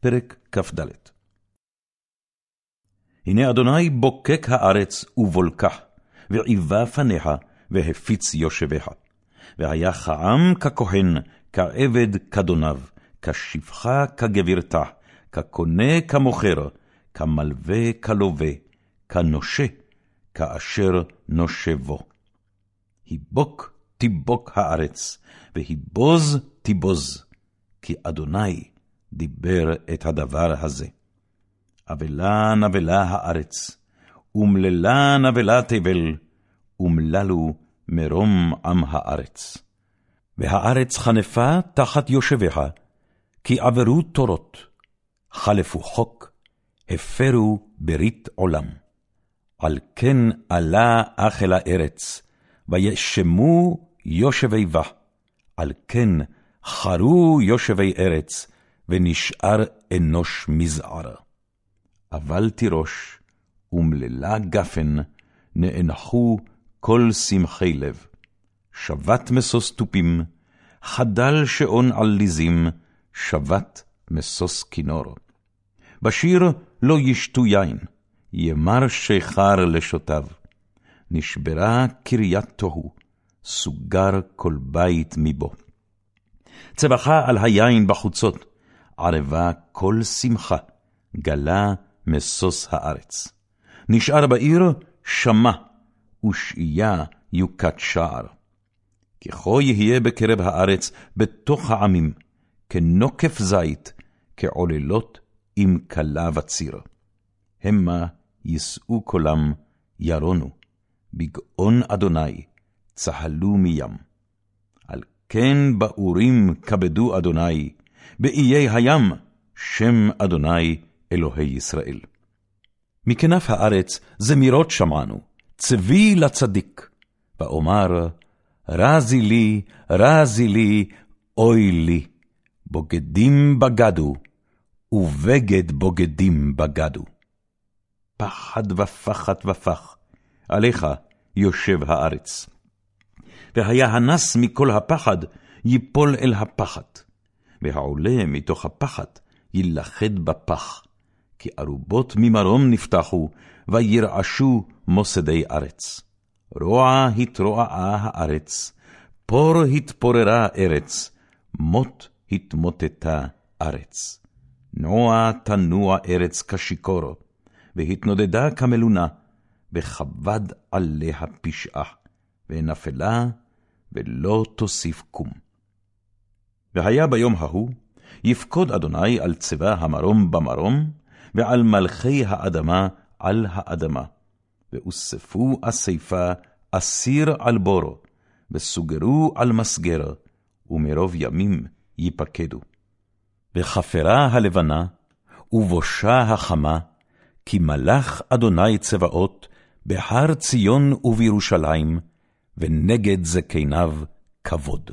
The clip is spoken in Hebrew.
פרק כ"ד הנה אדוני בוקק הארץ ובולקח, ועיבה פניה, והפיץ יושביה. והיה כעם ככהן, כעבד כדוניו, כשפחה כגבירתה, כקונה כמוכר, כמלווה כלווה, כנושה, כאשר נושה בו. היבוק תיבוק הארץ, והיבוז תיבוז, כי אדוני דיבר את הדבר הזה. אבלה נבלה הארץ, אומללה נבלה תבל, אומללו מרום עם הארץ. והארץ חנפה תחת יושביה, כי עברו תורות, חלפו חוק, הפרו ברית עולם. על כן עלה אך אל הארץ, וישמו יושבי בה, על כן חרו יושבי ארץ, ונשאר אנוש מזער. אבל תירוש, ומללה גפן, נאנחו כל שמחי לב. שבת משוש תופים, חדל שעון עליזים, שבת משוש כינור. בשיר לא ישתו יין, ימר שיכר לשוטיו. נשברה קריית תוהו, סוגר כל בית מבו. צבחה על היין בחוצות, ערבה כל שמחה, גלה משוש הארץ. נשאר בעיר שמע, ושעיה יוקת שער. ככה יהיה בקרב הארץ, בתוך העמים, כנוקף זית, כעוללות עם כלה וציר. המה יישאו קולם, ירונו, בגאון אדוני, צהלו מים. על כן באורים כבדו אדוני, באיי הים, שם אדוני אלוהי ישראל. מכנף הארץ זמירות שמענו, צבי לצדיק, ואומר, רזי לי, רזי לי, אוי לי, בוגדים בגדו, ובגד בוגדים בגדו. פחד ופחד ופח, עליך יושב הארץ. והיה הנס מכל הפחד, ייפול אל הפחת, והעולה מתוך הפחת, יילכד בפח. כי ארובות ממרום נפתחו, וירעשו מוסדי ארץ. רוע התרועעה הארץ, פור התפוררה ארץ, מות התמוטטה ארץ. נוע תנוע ארץ כשיכור, והתנודדה כמלונה, וכבד עליה פשעה, ונפלה, ולא תוסיף קום. והיה ביום ההוא, יפקוד אדוני על צבא המרום במרום, ועל מלכי האדמה על האדמה. ואוספו אספה אסיר על בורו, וסוגרו על מסגר, ומרוב ימים ייפקדו. וכפרה הלבנה, ובושה החמה, כי מלך אדוני צבאות בהר ציון ובירושלים, ונגד זקניו כבוד.